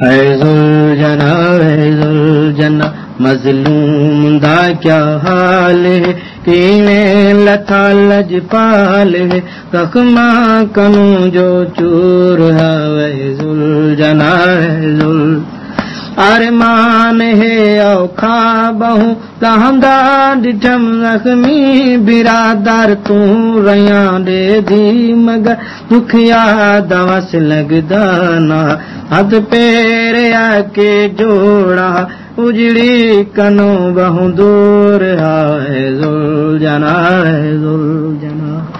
جنا جنا مظلوم دا کیا حال ہے؟ کینے لتا لج پال ہے۔ رخما کنو جو چور ہے زل جنا زل ارمان ہے او کھا بہو۔ تہندا ڈٹھم زخمی برادر تو ریاں دے دی مگر۔ دکھیا دوس لگدا نا ہاتھ پیر آ کے جوڑا، اجڑی کنو بہ دور ہے زل جنا ہے زل جنا۔